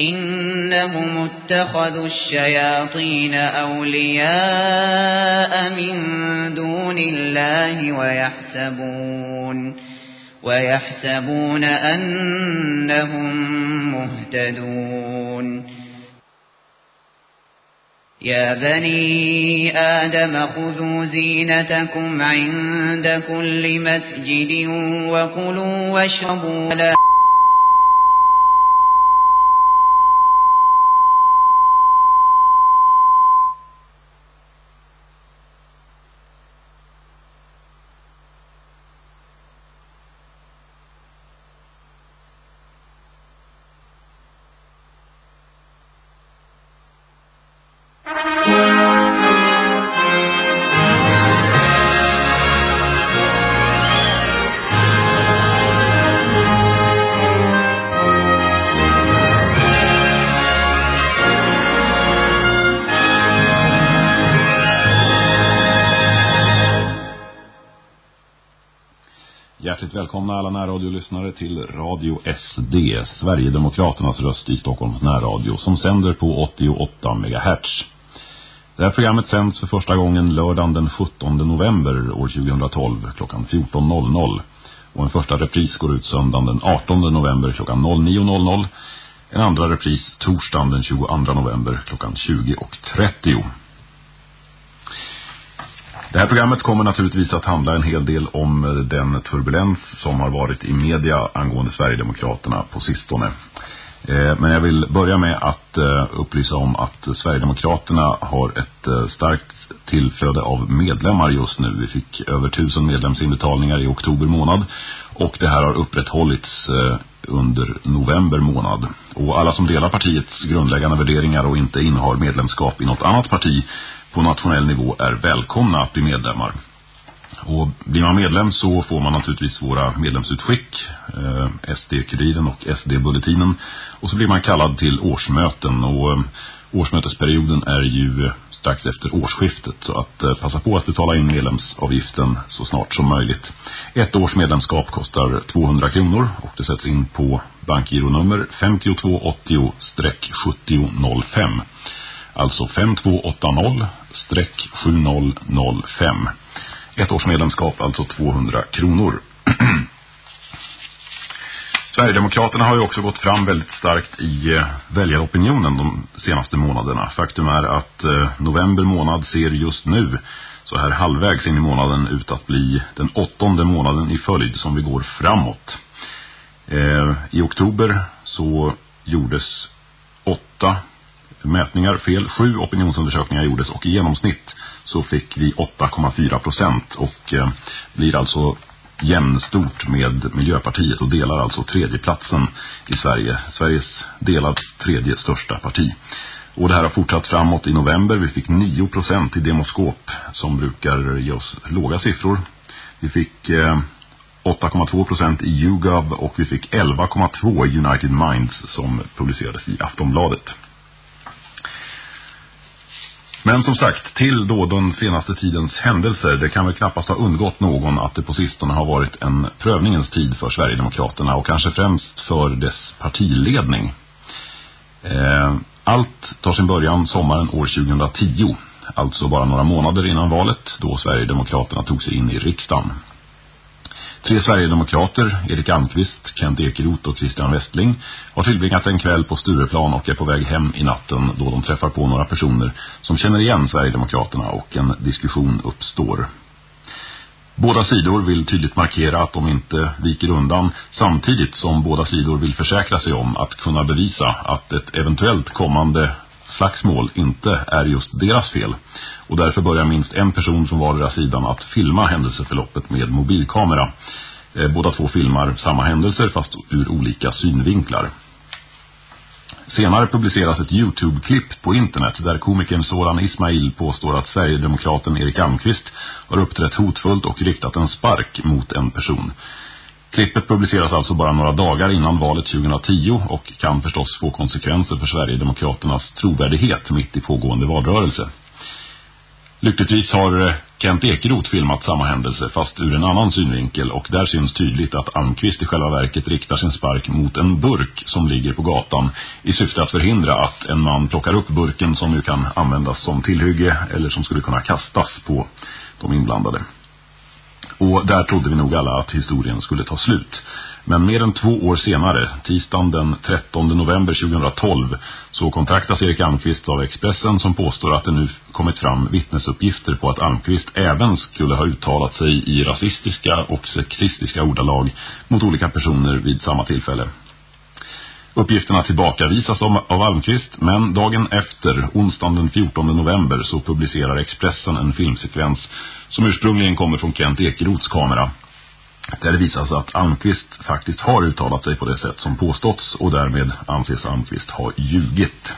إنهم اتخذوا الشياطين أولياء من دون الله ويحسبون ويحسبون أنهم مهتدون يا بني آدم خذوا زينتكم عند كل مسجد وكلوا واشربوا لا Lyssnare till Radio SD, Sverigedemokraternas röst i Stockholms närradio, som sänder på 88 MHz. Det här programmet sänds för första gången lördagen den 17 november år 2012 klockan 14.00 och en första repris går ut söndagen den 18 november klockan 09.00. En andra repris torsdagen den 22 november klockan 20.30. Det här programmet kommer naturligtvis att handla en hel del om eh, den turbulens som har varit i media angående Sverigedemokraterna på sistone. Eh, men jag vill börja med att eh, upplysa om att Sverigedemokraterna har ett starkt tillflöde av medlemmar just nu. Vi fick över tusen medlemsinbetalningar i oktober månad och det här har upprätthållits under november månad. Och alla som delar partiets grundläggande värderingar och inte innehar medlemskap i något annat parti på nationell nivå är välkomna att bli medlemmar. Och blir man medlem så får man naturligtvis våra medlemsutskick, eh, SD-kuriren och SD-bulletinen. Och så blir man kallad till årsmöten och eh, årsmötesperioden är ju strax efter årsskiftet. Så att eh, passa på att betala in medlemsavgiften så snart som möjligt. Ett års medlemskap kostar 200 kronor och det sätts in på bankgironummer 5280-7005. Alltså 5280-7005. Ett års medlemskap, alltså 200 kronor. Sverigedemokraterna har ju också gått fram väldigt starkt i eh, väljaropinionen de senaste månaderna. Faktum är att eh, november månad ser just nu, så här halvvägs in i månaden, ut att bli den åttonde månaden i följd som vi går framåt. Eh, I oktober så gjordes åtta mätningar fel. Sju opinionsundersökningar gjordes och i genomsnitt så fick vi 8,4 procent och eh, blir alltså jämnstort med Miljöpartiet och delar alltså tredjeplatsen i Sverige. Sveriges delad tredje största parti. Och det här har fortsatt framåt i november. Vi fick 9 procent i Demoskop som brukar ge oss låga siffror. Vi fick eh, 8,2 procent i YouGov och vi fick 11,2 i United Minds som publicerades i Aftonbladet. Men som sagt, till då den senaste tidens händelser, det kan väl knappast ha undgått någon att det på sistone har varit en prövningens tid för Sverigedemokraterna och kanske främst för dess partiledning. Eh, Allt tar sin början sommaren år 2010, alltså bara några månader innan valet då Sverigedemokraterna tog sig in i riksdagen. Tre Sverigedemokrater, Erik Almqvist, Kent Ekeroth och Christian Westling, har tillbringat en kväll på Stureplan och är på väg hem i natten då de träffar på några personer som känner igen Sverigedemokraterna och en diskussion uppstår. Båda sidor vill tydligt markera att de inte viker undan samtidigt som båda sidor vill försäkra sig om att kunna bevisa att ett eventuellt kommande slagsmål inte är just deras fel. Och därför börjar minst en person från vardera sidan att filma händelseförloppet med mobilkamera. Eh, båda två filmar samma händelser fast ur olika synvinklar. Senare publiceras ett Youtube-klipp på internet där komikern Soran Ismail påstår att Sverigedemokraten Erik Almqvist har uppträtt hotfullt och riktat en spark mot en person. Klippet publiceras alltså bara några dagar innan valet 2010 och kan förstås få konsekvenser för Sverigedemokraternas trovärdighet mitt i pågående valrörelse. Lyckligtvis har Kent Ekeroth filmat samma händelse fast ur en annan synvinkel och där syns tydligt att Almqvist i själva verket riktar sin spark mot en burk som ligger på gatan i syfte att förhindra att en man plockar upp burken som ju kan användas som tillhygge eller som skulle kunna kastas på de inblandade. Och där trodde vi nog alla att historien skulle ta slut. Men mer än två år senare, tisdagen den 13 november 2012, så kontaktas Erik Almqvist av Expressen som påstår att det nu kommit fram vittnesuppgifter på att Almqvist även skulle ha uttalat sig i rasistiska och sexistiska ordalag mot olika personer vid samma tillfälle. Uppgifterna tillbakavisas av Almqvist men dagen efter, onsdagen den 14 november, så publicerar Expressen en filmsekvens som ursprungligen kommer från Kent Ekerots kamera. Där det visas att Almqvist faktiskt har uttalat sig på det sätt som påståtts och därmed anses Almqvist ha ljugit.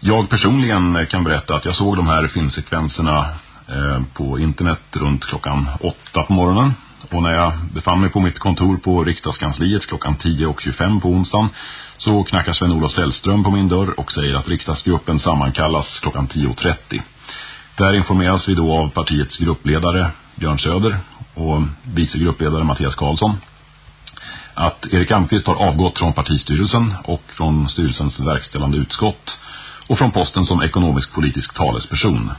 Jag personligen kan berätta att jag såg de här filmsekvenserna eh, på internet runt klockan åtta på morgonen. Och när jag befann mig på mitt kontor på riksdagskansliet klockan 10.25 på onsdagen så knackar Sven-Olof Sällström på min dörr och säger att riksdagsgruppen sammankallas klockan 10.30. Där informeras vi då av partiets gruppledare Björn Söder och vice gruppledare Mattias Karlsson att Erik Almqvist har avgått från partistyrelsen och från styrelsens verkställande utskott och från posten som ekonomisk-politisk talesperson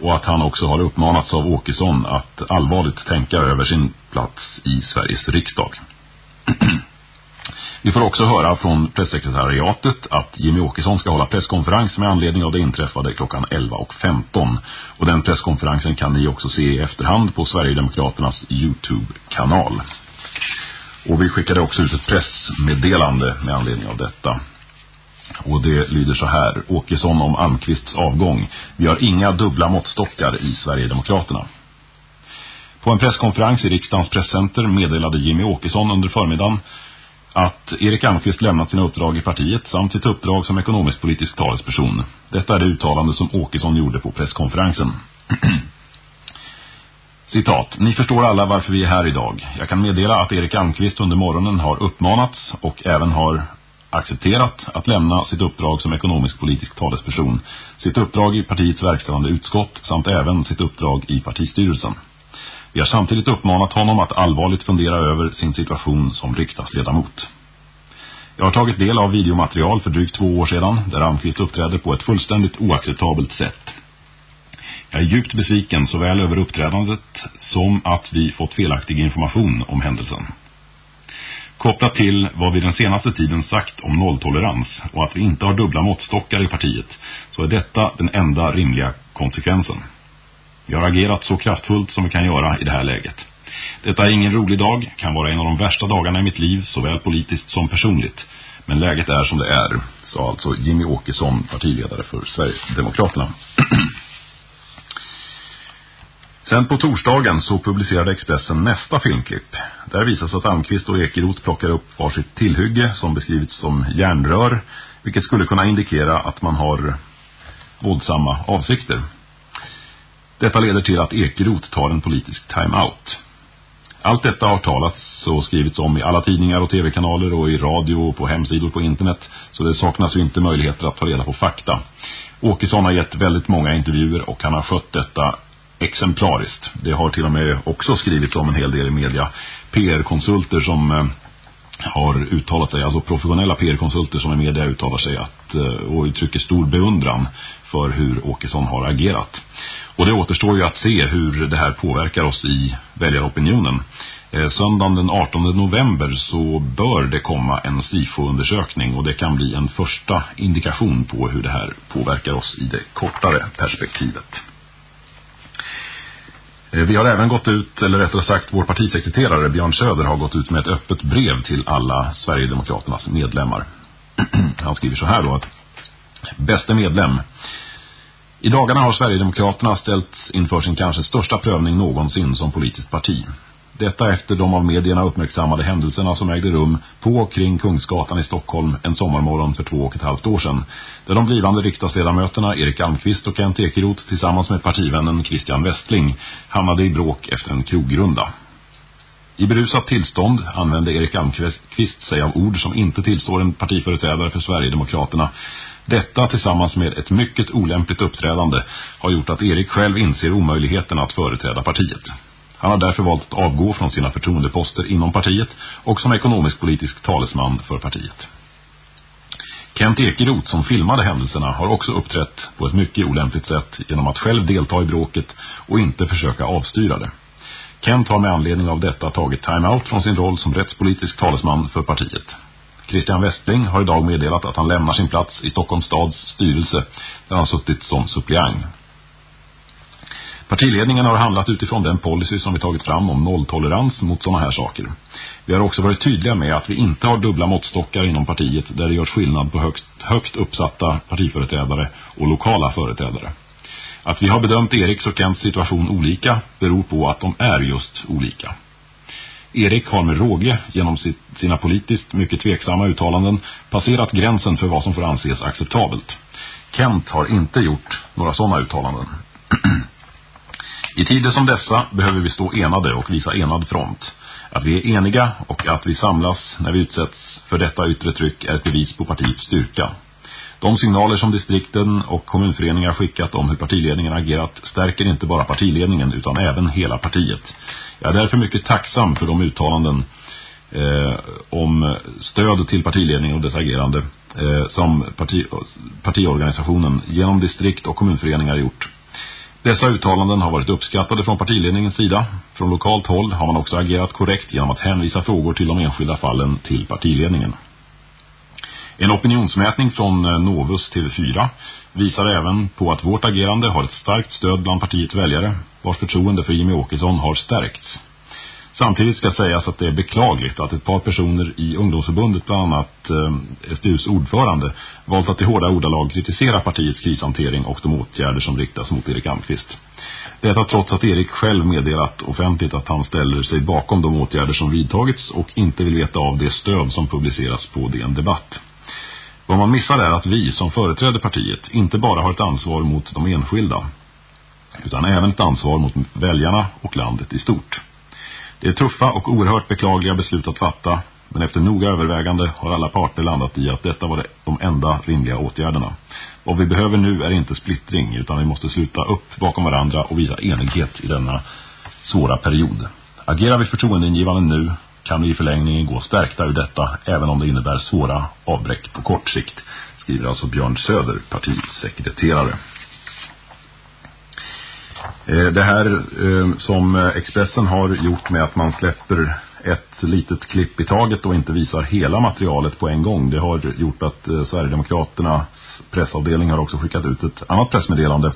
och att han också har uppmanats av Åkesson att allvarligt tänka över sin plats i Sveriges riksdag. Vi får också höra från presssekretariatet att Jimmy Åkesson ska hålla presskonferens med anledning av det inträffade klockan 11.15. Och den presskonferensen kan ni också se i efterhand på Sverigedemokraternas Youtube-kanal. Och vi skickade också ut ett pressmeddelande med anledning av detta. Och det lyder så här. Åkesson om Almqvists avgång. Vi har inga dubbla måttstockar i Sverigedemokraterna. På en presskonferens i riksdagens presscenter meddelade Jimmy Åkesson under förmiddagen att Erik Almqvist lämnat sina uppdrag i partiet samt sitt uppdrag som ekonomisk-politisk talesperson. Detta är det uttalande som Åkesson gjorde på presskonferensen. Citat. Ni förstår alla varför vi är här idag. Jag kan meddela att Erik Almqvist under morgonen har uppmanats och även har accepterat att lämna sitt uppdrag som ekonomisk-politisk talesperson, sitt uppdrag i partiets verkställande utskott samt även sitt uppdrag i partistyrelsen. Vi har samtidigt uppmanat honom att allvarligt fundera över sin situation som riksdagsledamot. Jag har tagit del av videomaterial för drygt två år sedan där Almqvist uppträdde på ett fullständigt oacceptabelt sätt. Jag är djupt besviken såväl över uppträdandet som att vi fått felaktig information om händelsen. Kopplat till vad vi den senaste tiden sagt om nolltolerans och att vi inte har dubbla måttstockar i partiet så är detta den enda rimliga konsekvensen. Vi har agerat så kraftfullt som vi kan göra i det här läget. Detta är ingen rolig dag, kan vara en av de värsta dagarna i mitt liv, såväl politiskt som personligt. Men läget är som det är, sa alltså Jimmy Åkesson, partiledare för Sverigedemokraterna. Sen på torsdagen så publicerade Expressen nästa filmklipp. Där visas att Almqvist och Ekeroth plockar upp varsitt tillhygge som beskrivits som järnrör, vilket skulle kunna indikera att man har våldsamma avsikter. Detta leder till att Ekerot tar en politisk time-out. Allt detta har talats och skrivits om i alla tidningar och tv-kanaler och i radio och på hemsidor på internet så det saknas ju inte möjligheter att ta reda på fakta. Åkesson har gett väldigt många intervjuer och han har skött detta exemplariskt. Det har till och med också skrivits om en hel del i media. PR-konsulter som eh, har uttalat sig, alltså professionella PR-konsulter som i media uttalar sig att, eh, och uttrycker stor beundran för hur Åkesson har agerat. Och det återstår ju att se hur det här påverkar oss i väljaropinionen. Eh, söndagen den 18 november så bör det komma en SIFO-undersökning och det kan bli en första indikation på hur det här påverkar oss i det kortare perspektivet. Eh, vi har även gått ut, eller rättare sagt vår partisekreterare Björn Söder har gått ut med ett öppet brev till alla Sverigedemokraternas medlemmar. Han skriver så här då att Bäste medlem i dagarna har Sverigedemokraterna ställts inför sin kanske största prövning någonsin som politiskt parti. Detta efter de av medierna uppmärksammade händelserna som ägde rum på och kring Kungsgatan i Stockholm en sommarmorgon för två och ett halvt år sedan. Där de blivande riksdagsledamöterna Erik Almqvist och Kent Ekeroth tillsammans med partivännen Christian Westling hamnade i bråk efter en krogrunda. I berusat tillstånd använde Erik Almqvist sig av ord som inte tillstår en partiföreträdare för Sverigedemokraterna detta tillsammans med ett mycket olämpligt uppträdande har gjort att Erik själv inser omöjligheten att företräda partiet. Han har därför valt att avgå från sina förtroendeposter inom partiet och som ekonomisk-politisk talesman för partiet. Kent Ekeroth som filmade händelserna har också uppträtt på ett mycket olämpligt sätt genom att själv delta i bråket och inte försöka avstyra det. Kent har med anledning av detta tagit time-out från sin roll som rättspolitisk talesman för partiet. Christian Westling har idag meddelat att han lämnar sin plats i Stockholms stads styrelse där han suttit som suppleant. Partiledningen har handlat utifrån den policy som vi tagit fram om nolltolerans mot sådana här saker. Vi har också varit tydliga med att vi inte har dubbla måttstockar inom partiet där det görs skillnad på högst, högt uppsatta partiföreträdare och lokala företrädare. Att vi har bedömt Eriks och Kents situation olika beror på att de är just olika. Erik har med råge genom sitt, sina politiskt mycket tveksamma uttalanden passerat gränsen för vad som får anses acceptabelt. Kent har inte gjort några sådana uttalanden. I tider som dessa behöver vi stå enade och visa enad front. Att vi är eniga och att vi samlas när vi utsätts för detta yttre tryck är ett bevis på partiets styrka. De signaler som distrikten och kommunföreningar skickat om hur partiledningen agerat stärker inte bara partiledningen utan även hela partiet. Jag är därför mycket tacksam för de uttalanden eh, om stöd till partiledningen och dess agerande eh, som parti, partiorganisationen genom distrikt och kommunföreningar gjort. Dessa uttalanden har varit uppskattade från partiledningens sida. Från lokalt håll har man också agerat korrekt genom att hänvisa frågor till de enskilda fallen till partiledningen. En opinionsmätning från eh, Novus TV4 visar även på att vårt agerande har ett starkt stöd bland partiets väljare, vars förtroende för Jimmy Åkesson har stärkts. Samtidigt ska sägas att det är beklagligt att ett par personer i ungdomsförbundet, bland annat eh, SDUs ordförande, valt att i hårda ordalag kritisera partiets krishantering och de åtgärder som riktas mot Erik Almqvist. Detta trots att Erik själv meddelat offentligt att han ställer sig bakom de åtgärder som vidtagits och inte vill veta av det stöd som publiceras på DN Debatt. Vad man missar är att vi som företräder partiet inte bara har ett ansvar mot de enskilda utan även ett ansvar mot väljarna och landet i stort. Det är tuffa och oerhört beklagliga beslut att fatta men efter noga övervägande har alla parter landat i att detta var de enda rimliga åtgärderna. Vad vi behöver nu är inte splittring utan vi måste sluta upp bakom varandra och visa enighet i denna svåra period. Agerar vi förtroendeingivande nu kan vi i förlängningen gå stärkta ur detta även om det innebär svåra avbräck på kort sikt, skriver alltså Björn Söder, partisekreterare. Eh, det här eh, som Expressen har gjort med att man släpper ett litet klipp i taget och inte visar hela materialet på en gång. Det har gjort att eh, Sverigedemokraternas pressavdelning har också skickat ut ett annat pressmeddelande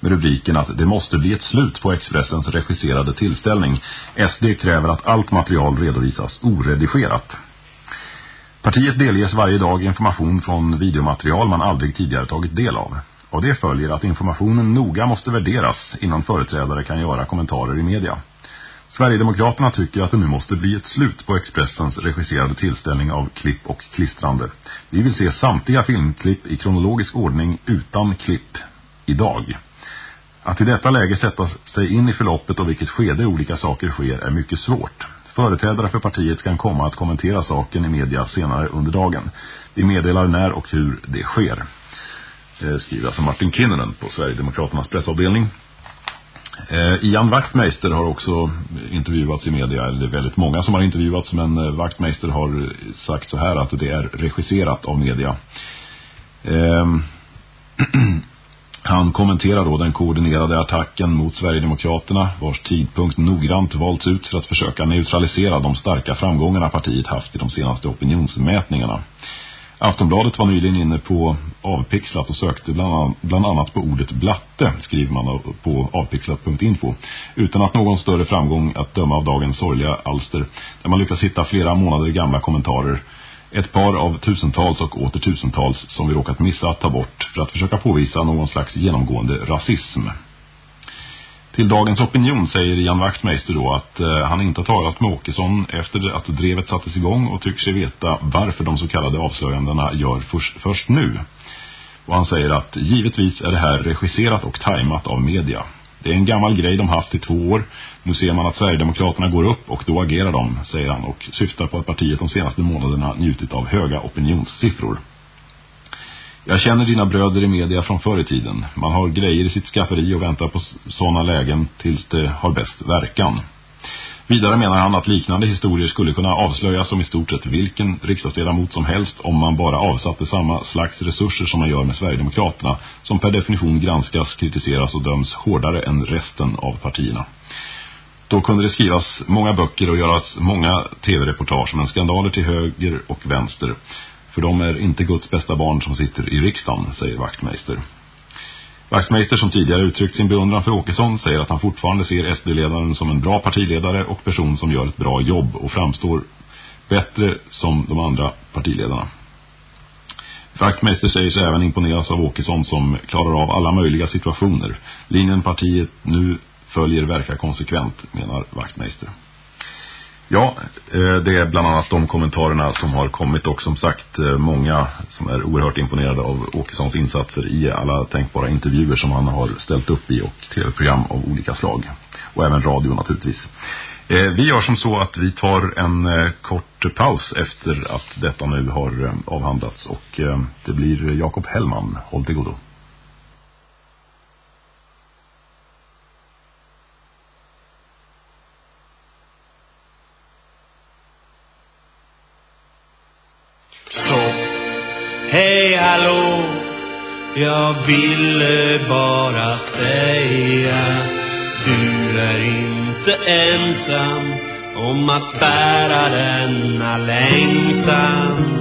med rubriken att det måste bli ett slut på Expressens regisserade tillställning. SD kräver att allt material redovisas oredigerat. Partiet delges varje dag information från videomaterial man aldrig tidigare tagit del av. Och det följer att informationen noga måste värderas innan företrädare kan göra kommentarer i media. Sverigedemokraterna tycker att det nu måste bli ett slut på Expressens regisserade tillställning av klipp och klistrande. Vi vill se samtliga filmklipp i kronologisk ordning utan klipp idag. Att i detta läge sätta sig in i förloppet och vilket skede olika saker sker är mycket svårt. Företrädare för partiet kan komma att kommentera saken i media senare under dagen. Vi meddelar när och hur det sker. Eh, skriver alltså Martin Kinnunen på Sverigedemokraternas pressavdelning. Eh, Ian Wachtmeister har också intervjuats i media, eller det är väldigt många som har intervjuats men eh, Wachtmeister har sagt så här att det är regisserat av media. Eh, han kommenterar då den koordinerade attacken mot Sverigedemokraterna vars tidpunkt noggrant valts ut för att försöka neutralisera de starka framgångarna partiet haft i de senaste opinionsmätningarna. Aftonbladet var nyligen inne på avpixlat och sökte bland annat, på ordet blatte, skriver man på avpixlat.info, utan att någon större framgång att döma av dagens sorgliga alster, där man lyckas hitta flera månader gamla kommentarer, ett par av tusentals och åter tusentals som vi råkat missa att ta bort för att försöka påvisa någon slags genomgående rasism. Till dagens opinion säger Jan Wachtmeister då att eh, han inte har talat med Åkesson efter att drevet sattes igång och tycker sig veta varför de så kallade avslöjandena gör först, först nu. Och han säger att givetvis är det här regisserat och tajmat av media. Det är en gammal grej de haft i två år. Nu ser man att Sverigedemokraterna går upp och då agerar de, säger han och syftar på att partiet de senaste månaderna njutit av höga opinionssiffror. Jag känner dina bröder i media från förr i tiden. Man har grejer i sitt skafferi och väntar på sådana lägen tills det har bäst verkan. Vidare menar han att liknande historier skulle kunna avslöjas som i stort sett vilken riksdagsledamot som helst om man bara avsatte samma slags resurser som man gör med Sverigedemokraterna som per definition granskas, kritiseras och döms hårdare än resten av partierna. Då kunde det skrivas många böcker och göras många tv-reportage men skandaler till höger och vänster. För de är inte Guds bästa barn som sitter i riksdagen, säger Wachtmeister. Wachtmeister som tidigare uttryckt sin beundran för Åkesson säger att han fortfarande ser SD-ledaren som en bra partiledare och person som gör ett bra jobb och framstår bättre som de andra partiledarna. Wachtmeister säger sig även imponeras av Åkesson som klarar av alla möjliga situationer. Linjen partiet nu följer verkar konsekvent, menar Wachtmeister. Ja, eh, det är bland annat de kommentarerna som har kommit och som sagt eh, många som är oerhört imponerade av Åkessons insatser i alla tänkbara intervjuer som han har ställt upp i och tv-program av olika slag. Och även radio naturligtvis. Eh, vi gör som så att vi tar en kort paus efter att detta nu har avhandlats och det blir Jakob Hellman. Håll till godo. Jag ville bara säga Du är inte ensam om att bära denna längtan.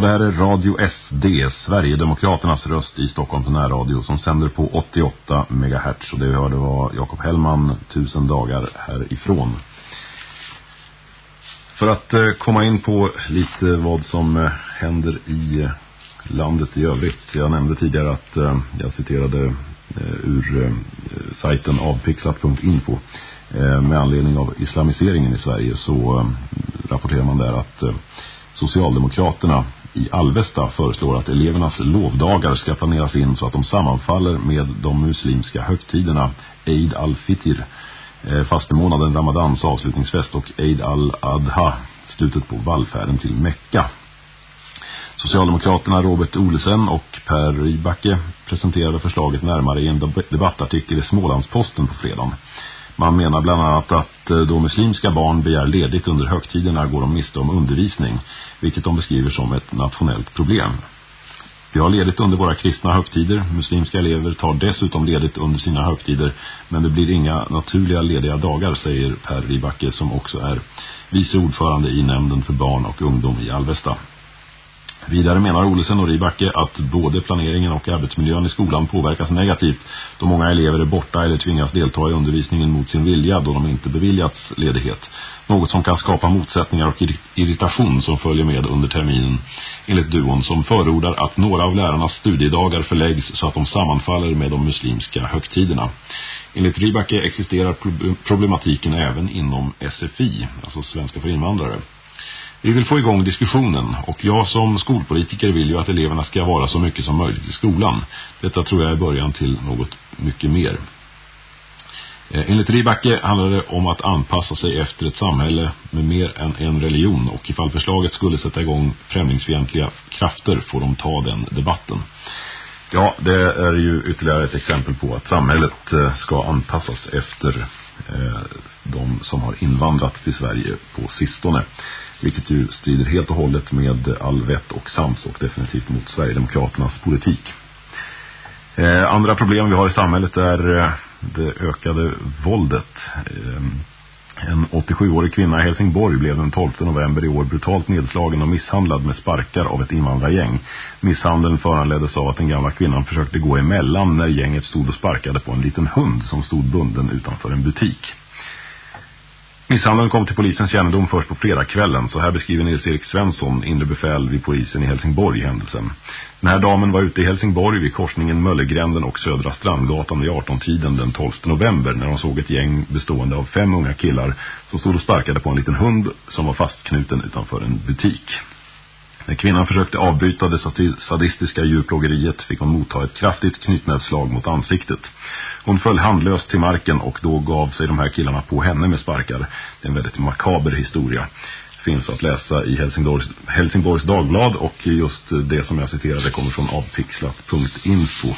Och det här är Radio SD, Sverigedemokraternas röst i Stockholm närradio som sänder på 88 MHz. Och det vi hörde var Jakob Hellman, tusen dagar härifrån. För att eh, komma in på lite vad som eh, händer i eh, landet i övrigt. Jag nämnde tidigare att jag citerade ur sajten avpixlat.info. med anledning av islamiseringen i Sverige så rapporterar man där att Socialdemokraterna i Alvesta föreslår att elevernas lovdagar ska planeras in så att de sammanfaller med de muslimska högtiderna Eid al-Fitr, eh, fastemånaden Ramadans avslutningsfest och Eid al-Adha, slutet på vallfärden till Mecka. Socialdemokraterna Robert Olesen och Per Rybacke presenterade förslaget närmare i en debattartikel i Smålandsposten på fredagen. Man menar bland annat att eh, då muslimska barn begär ledigt under högtiderna går de miste om undervisning, vilket de beskriver som ett nationellt problem. Vi har ledigt under våra kristna högtider. Muslimska elever tar dessutom ledigt under sina högtider. Men det blir inga naturliga lediga dagar, säger Per Ribacke som också är vice ordförande i nämnden för barn och ungdom i Alvesta. Vidare menar Olesen och Ribacke att både planeringen och arbetsmiljön i skolan påverkas negativt då många elever är borta eller tvingas delta i undervisningen mot sin vilja då de inte beviljats ledighet. Något som kan skapa motsättningar och irritation som följer med under terminen. Enligt duon som förordar att några av lärarnas studiedagar förläggs så att de sammanfaller med de muslimska högtiderna. Enligt Ribacke existerar problematiken även inom SFI, alltså svenska för invandrare. Vi vill få igång diskussionen och jag som skolpolitiker vill ju att eleverna ska vara så mycket som möjligt i skolan. Detta tror jag är början till något mycket mer. Eh, enligt Ribacke handlar det om att anpassa sig efter ett samhälle med mer än en religion och ifall förslaget skulle sätta igång främlingsfientliga krafter får de ta den debatten. Ja, det är ju ytterligare ett exempel på att samhället eh, ska anpassas efter eh, de som har invandrat till Sverige på sistone. Vilket ju strider helt och hållet med all vett och sans och definitivt mot Sverigedemokraternas politik. Eh, andra problem vi har i samhället är det ökade våldet. Ehm, en 87-årig kvinna i Helsingborg blev den 12 november i år brutalt nedslagen och misshandlad med sparkar av ett invandrargäng. Misshandeln föranleddes av att den gamla kvinnan försökte gå emellan när gänget stod och sparkade på en liten hund som stod bunden utanför en butik. Misshandeln kom till polisens kännedom först på fredagskvällen. Så här beskriver Nils-Erik Svensson, inre befäl vid polisen i Helsingborg händelsen. Den här damen var ute i Helsingborg vid korsningen Möllegränden och Södra Strandgatan i 18-tiden den 12 november när hon såg ett gäng bestående av fem unga killar som stod och sparkade på en liten hund som var fastknuten utanför en butik. När kvinnan försökte avbryta det sadistiska djurplågeriet fick hon motta ett kraftigt knytnävslag mot ansiktet. Hon föll handlöst till marken och då gav sig de här killarna på henne med sparkar. Det är en väldigt makaber historia. Finns att läsa i Helsingborgs, Helsingborgs Dagblad och just det som jag citerade kommer från avpixlat.info.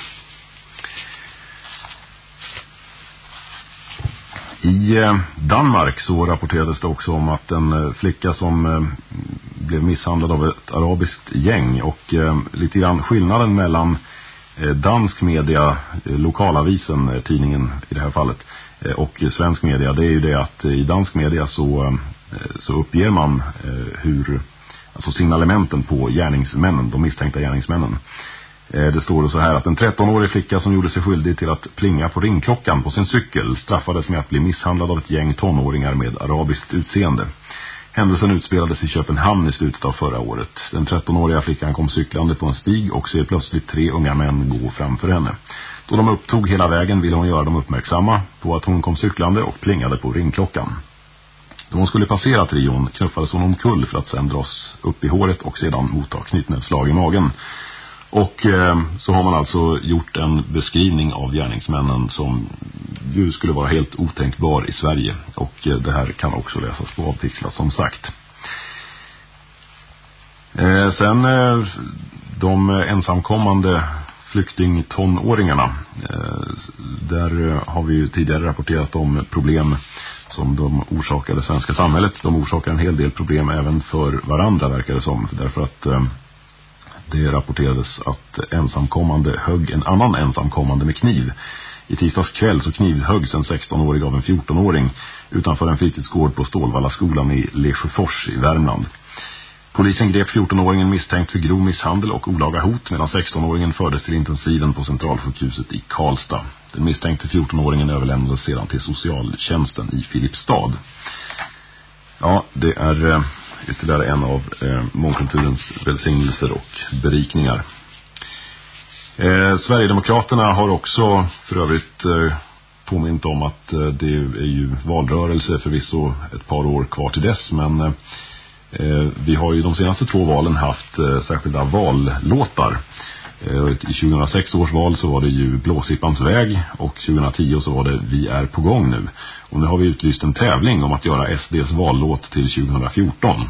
I eh, Danmark så rapporterades det också om att en eh, flicka som eh, blev misshandlad av ett arabiskt gäng och lite grann skillnaden mellan Eh, dansk media, eh, lokalavisen, eh, tidningen i det här fallet och svensk media det är ju det att i dansk media så, så uppger man hur alltså signalementen på gärningsmännen, de misstänkta gärningsmännen det står så här att en 13-årig flicka som gjorde sig skyldig till att plinga på ringklockan på sin cykel straffades med att bli misshandlad av ett gäng tonåringar med arabiskt utseende. Händelsen utspelades i Köpenhamn i slutet av förra året. Den 13-åriga flickan kom cyklande på en stig och ser plötsligt tre unga män gå framför henne. Då de upptog hela vägen ville hon göra dem uppmärksamma på att hon kom cyklande och plingade på ringklockan. Då hon skulle passera trion knuffades hon omkull för att sedan dras upp i håret och sedan motta knytnävslag i magen. Och eh, så har man alltså gjort en beskrivning av gärningsmännen som ju skulle vara helt otänkbar i Sverige. Och eh, det här kan också läsas på avpixlat som sagt. Eh, sen eh, de ensamkommande flyktingtonåringarna. Eh, där eh, har vi ju tidigare rapporterat om problem som de orsakade svenska samhället. De orsakar en hel del problem även för varandra verkar det som. Därför att eh, det rapporterades att ensamkommande högg en annan ensamkommande med kniv. I tisdags kväll så knivhöggs en 16-årig av en 14-åring utanför en fritidsgård på Stålvalla skolan i Lesjöfors i Värmland. Polisen grep 14-åringen misstänkt för grov misshandel och olaga hot medan 16-åringen fördes till intensiven på centralsjukhuset i Karlstad. Den misstänkte 14-åringen överlämnades sedan till socialtjänsten i Filipstad. Ja, det är eh, ytterligare en av eh, mångkulturens välsignelser och berikningar. Eh, Sverigedemokraterna har också för övrigt eh, påmint om att eh, det är ju valrörelse förvisso ett par år kvar till dess men eh, eh vi har ju de senaste två valen haft eh, särskilda vallåtar. Eh, I 2006 års val så var det ju Blåsippans väg och 2010 så var det Vi är på gång nu. Och nu har vi utlyst en tävling om att göra SDs vallåt till 2014.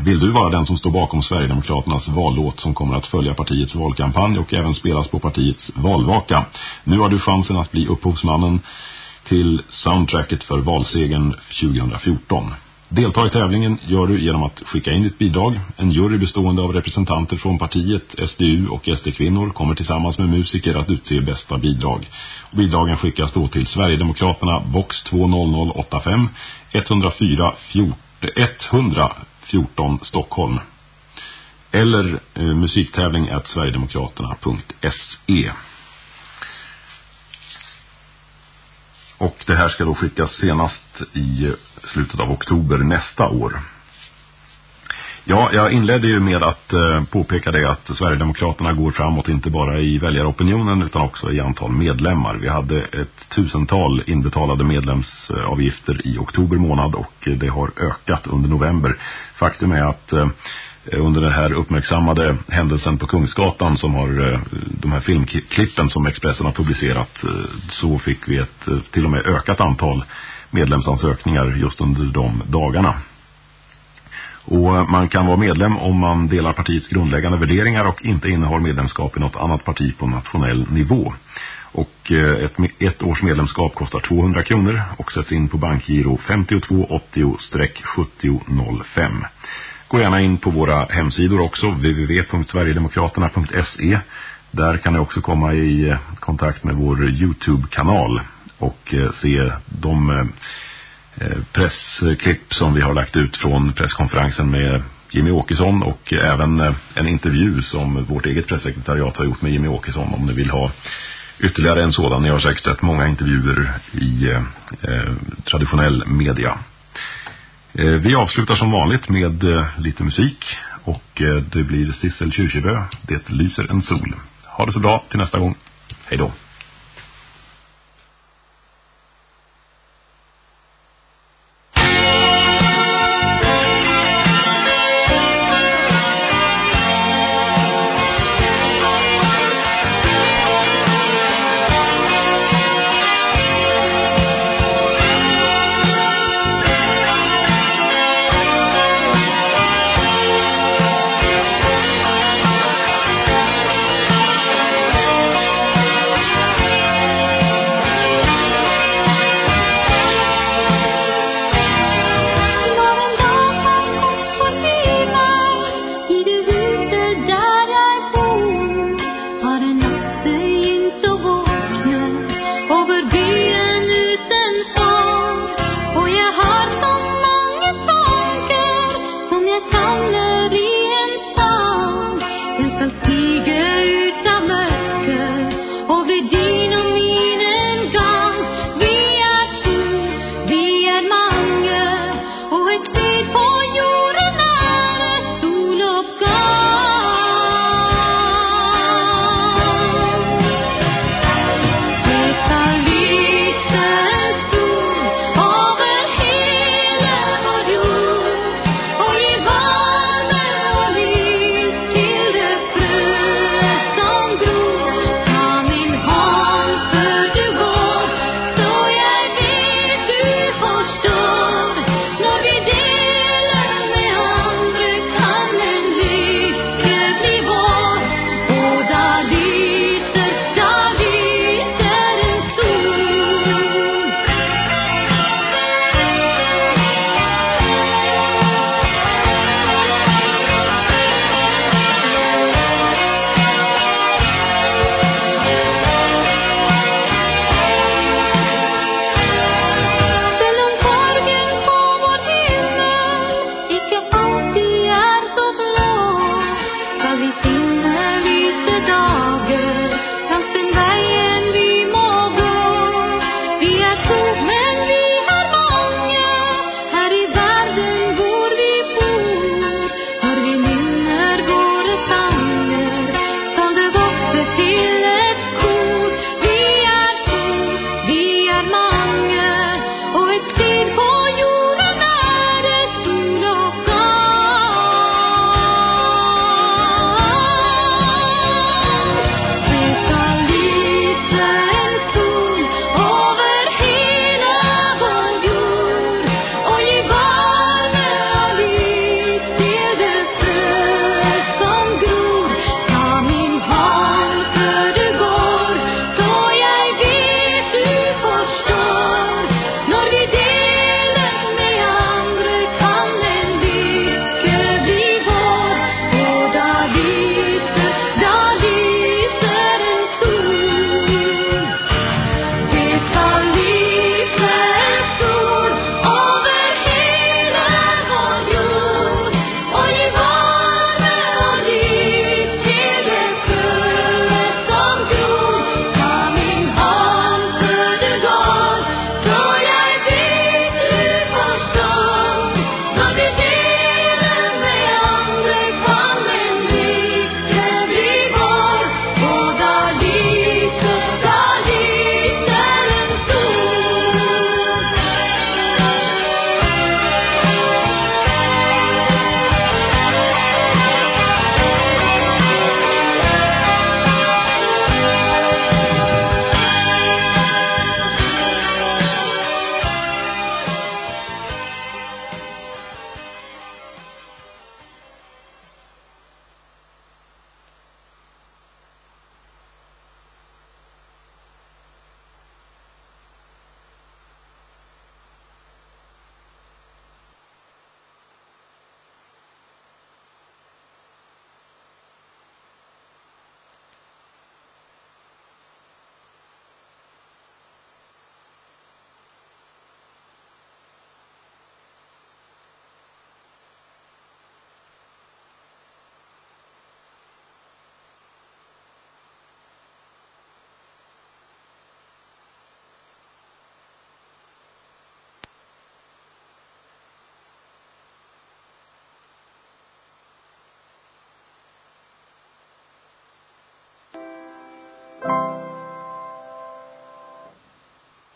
Vill du vara den som står bakom Sverigedemokraternas vallåt som kommer att följa partiets valkampanj och även spelas på partiets valvaka? Nu har du chansen att bli upphovsmannen till soundtracket för valsegen 2014. Delta i tävlingen gör du genom att skicka in ditt bidrag. En jury bestående av representanter från partiet, SDU och SD-kvinnor kommer tillsammans med musiker att utse bästa bidrag. Bidragen skickas då till Sverigedemokraterna, box 20085 104 14, 114 Stockholm. Eller eh, musiktävling at sverigedemokraterna.se. Och det här ska då skickas senast i slutet av oktober nästa år. Ja, jag inledde ju med att eh, påpeka det att Sverigedemokraterna går framåt inte bara i väljaropinionen utan också i antal medlemmar. Vi hade ett tusental inbetalade medlemsavgifter i oktober månad och det har ökat under november. Faktum är att eh, under den här uppmärksammade händelsen på Kungsgatan som har eh, de här filmklippen som Expressen har publicerat eh, så fick vi ett eh, till och med ökat antal medlemsansökningar just under de dagarna. Och man kan vara medlem om man delar partiets grundläggande värderingar och inte innehar medlemskap i något annat parti på nationell nivå. Och ett, ett års medlemskap kostar 200 kronor och sätts in på bankgiro 5280-7005. Gå gärna in på våra hemsidor också, www.sverigedemokraterna.se. Där kan ni också komma i eh, kontakt med vår Youtube-kanal och eh, se de eh, pressklipp som vi har lagt ut från presskonferensen med Jimmy Åkesson och även en intervju som vårt eget presssekretariat har gjort med Jimmy Åkesson om ni vill ha ytterligare en sådan. Ni har säkert sett många intervjuer i eh, traditionell media. Eh, vi avslutar som vanligt med eh, lite musik och eh, det blir Sissel Kyrkjebö, Det lyser en sol. Ha det så bra till nästa gång. Hej då.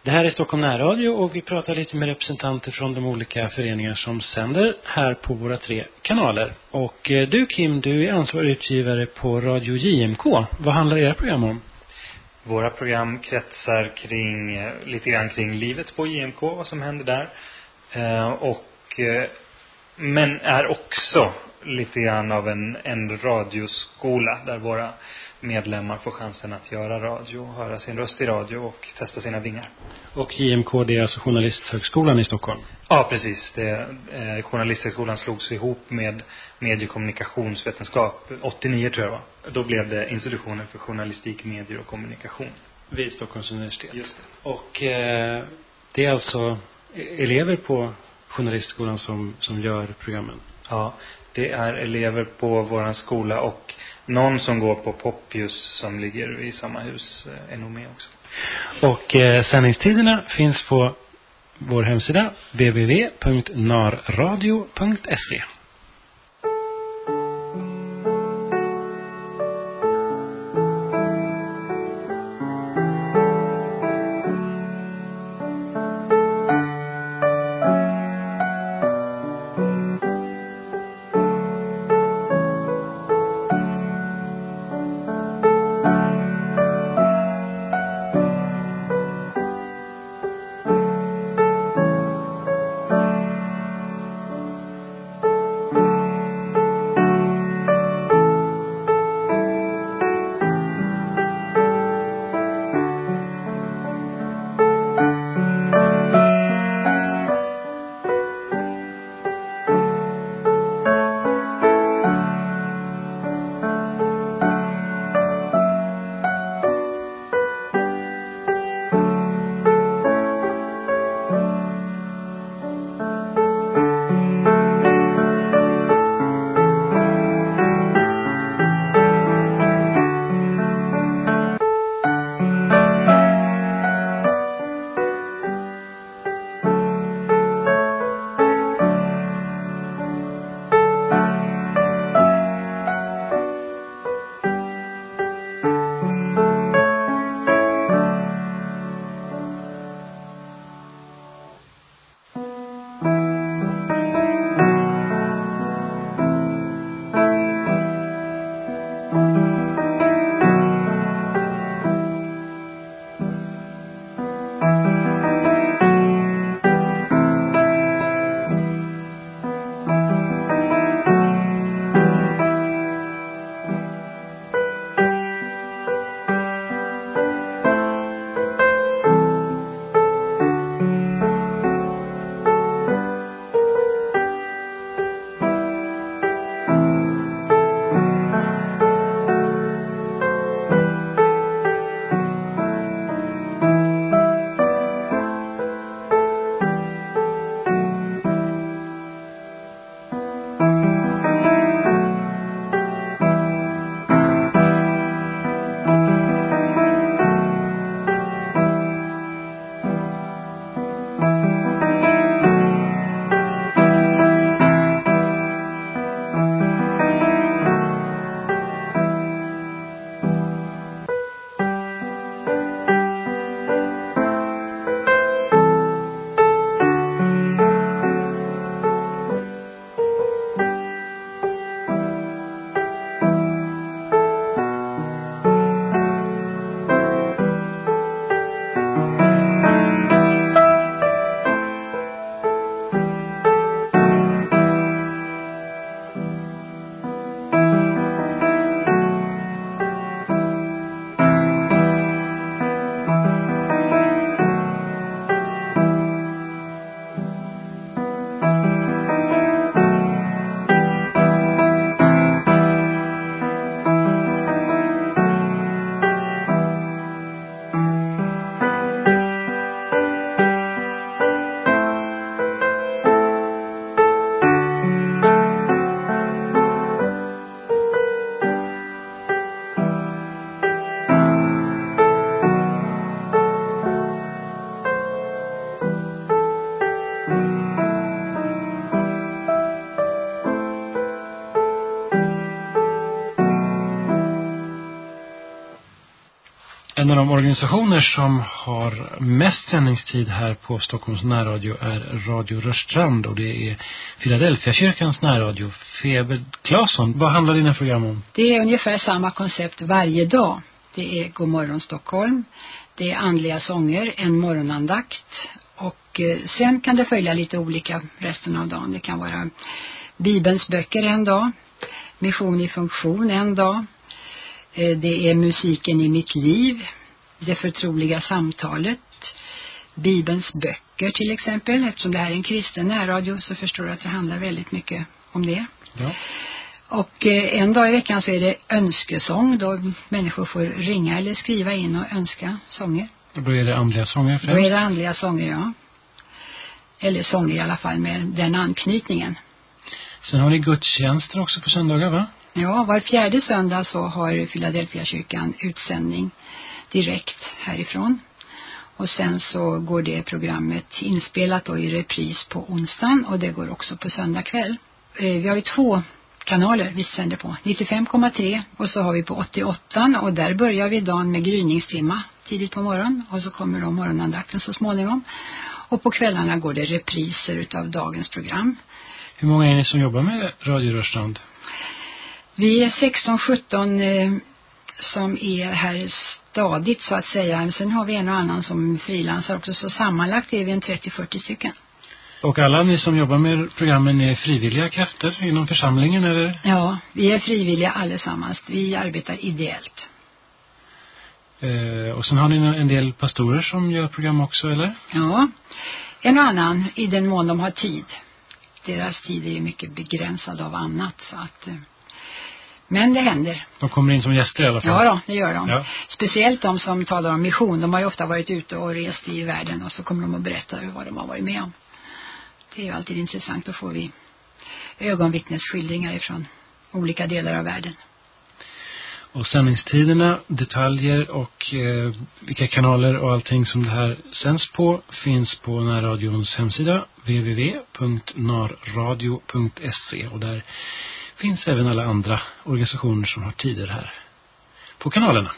Det här är Stockholm närradio och vi pratar lite med representanter från de olika föreningar som sänder här på våra tre kanaler. Och eh, du Kim, du är ansvarig utgivare på Radio JMK. Vad handlar era program om? Våra program kretsar kring, eh, lite grann kring livet på JMK, vad som händer där. Eh, och, men är också lite grann av en, en radioskola där våra medlemmar får chansen att göra radio, höra sin röst i radio och testa sina vingar. Och JMK, det är alltså Journalisthögskolan i Stockholm. Ja, precis. Det, eh, Journalisthögskolan slogs ihop med mediekommunikationsvetenskap 89 tror jag var. Då blev det institutionen för journalistik, medier och kommunikation. Vid Stockholms universitet. Just det. Och eh, det är alltså elever på Journalistskolan som, som gör programmen. Ja, det är elever på våran skola och någon som går på Poppius som ligger i samma hus eh, är nog med också. Och eh, sändningstiderna finns på vår hemsida www.narradio.se. organisationer som har mest sändningstid här på Stockholms närradio är Radio Rörstrand och det är Philadelphia kyrkans närradio. Feber Claesson, vad handlar dina program om? Det är ungefär samma koncept varje dag. Det är God morgon Stockholm, det är andliga sånger, en morgonandakt och eh, sen kan det följa lite olika resten av dagen. Det kan vara Bibelns böcker en dag, mission i funktion en dag, eh, det är musiken i mitt liv, det förtroliga samtalet, Bibelns böcker till exempel. Eftersom det här är en kristen närradio så förstår du att det handlar väldigt mycket om det. Ja. Och eh, en dag i veckan så är det önskesång då människor får ringa eller skriva in och önska sånger. Och då är det andliga sånger främst? Då är det andliga sånger, ja. Eller sånger i alla fall med den anknytningen. Sen har ni gudstjänster också på söndagar va? Ja, var fjärde söndag så har Philadelphia kyrkan utsändning direkt härifrån. Och sen så går det programmet inspelat då i repris på onsdagen och det går också på söndag kväll. Eh, vi har ju två kanaler vi sänder på. 95,3 och så har vi på 88 och där börjar vi dagen med gryningstimma tidigt på morgonen och så kommer då morgonandakten så småningom. Och på kvällarna går det repriser utav dagens program. Hur många är ni som jobbar med Radio Rörstrand? Vi är 16-17 eh, som är här stadigt så att säga. Sen har vi en och annan som frilansar också. Så sammanlagt är vi en 30-40 stycken. Och alla ni som jobbar med programmen är frivilliga krafter inom församlingen eller? Ja, vi är frivilliga allesammans. Vi arbetar ideellt. Eh, och sen har ni en del pastorer som gör program också eller? Ja, en och annan i den mån de har tid. Deras tid är ju mycket begränsad av annat så att... Men det händer. De kommer in som gäster i alla fall? Ja då, det gör de. Ja. Speciellt de som talar om mission. De har ju ofta varit ute och rest i världen och så kommer de att berätta vad de har varit med om. Det är ju alltid intressant. Då får vi ögonvittnesskildringar ifrån olika delar av världen. Och sändningstiderna, detaljer och eh, vilka kanaler och allting som det här sänds på finns på närradions hemsida www.narradio.se och där finns även alla andra organisationer som har tider här på kanalerna.